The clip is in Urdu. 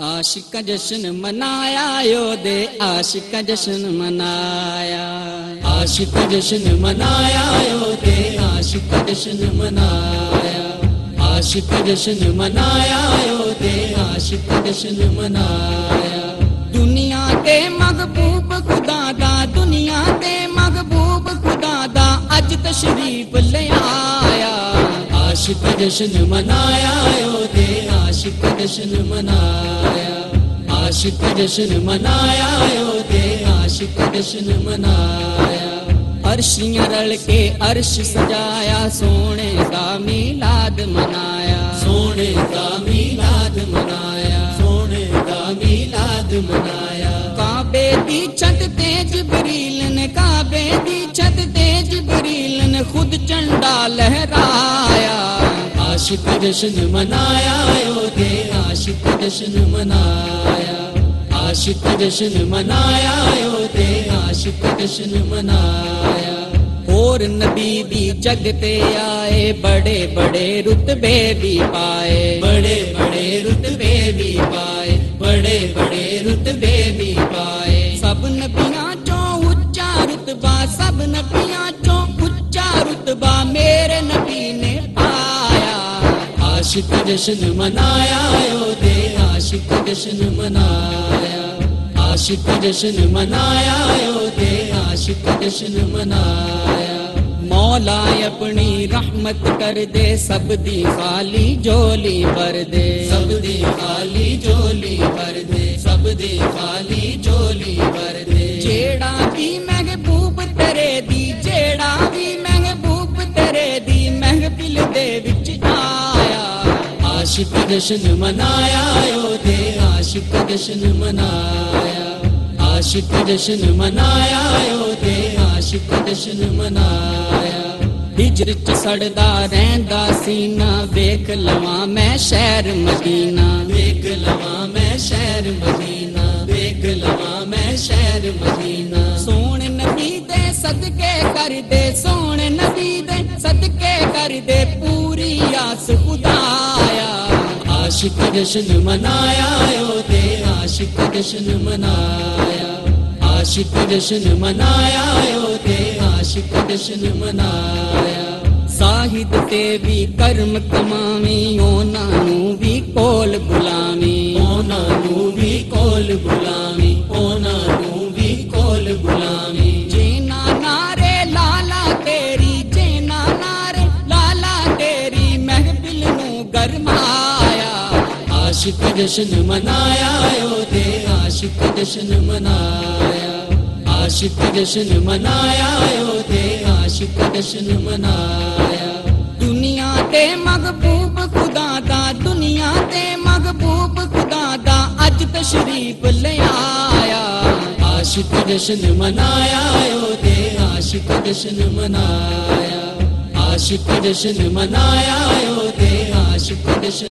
عاشق کا جشن منایا یو دے عاشق کا جشن منایا عاشق کا جشن منایا یو دے عاشق کا جشن منایا عاشق کا جشن منایا یو دے عاشق کا جشن منایا دنیا تے محبوب خدا دا دنیا تے محبوب خدا دا اج تشریف لے عاشق جشن منایا یو دے عاشق جشن منایا عاشق جشن منایا یو دے عاشق جشن منایا عرشیاں رل کے عرش سجایا سونے کا میلاد منایا سونے کا میلاد منایا سونے کا میلاد منایا کعبے دی چھت تے جبریل نے کعبے دی چھت تے جبریل نے خود چنڈا لہرایا عاشق جشن منایا یو دے عاشق جشن منایا عاشق جشن منایا یو دے عاشق جشن منایا اور نبی بھی جگتے آئے بڑے بڑے رتبے بھی پائے بڑے عاشق جشن منایا یو دے، عاشق جشن منایا، عاشق جشن منایا یو دے، عاشق جشن منایا۔ مولا اپنی رحمت کر دے، سب دی خالی جولی بھر دے۔ سب دی خالی جولی بھر دے، سب دی خالی جولی بھر دے۔ جیڑا بھی محبوب تیرے دی، جیڑا بھی عاشق جشن منایا، یو دے عاشق جشن منایا۔ عاشق جشن منایا، یو دے عاشق جشن منایا۔ ہجر چ سڑدا رہندا سینا، ویکھ لواں میں شہر مدینہ۔ ویکھ لواں میں شہر مدینہ۔ ویکھ لواں میں شہر مدینہ۔ سونے نبی دے صدقے کر دے، سونے نبی دے جشن منایا یو عاشق جشن منایا عاشق جشن منایا عاشق جشن منایا ساہد تے بھی کرم کماوی اونا نو بھی کول گلامی اونا نو بھی کول بلاوی عاشق جشن منایا یو دے، عاشق جشن منایا، عاشق جشن منایا یو دے، عاشق جشن منایا۔ دنیا تے محبوب خدا دا، دنیا تے محبوب خدا دا اج تشریف لے آیا۔ عاشق جشن منایا یو دے، عاشق جشن منایا۔ عاشق جشن منایا یو دے، عاشق جشن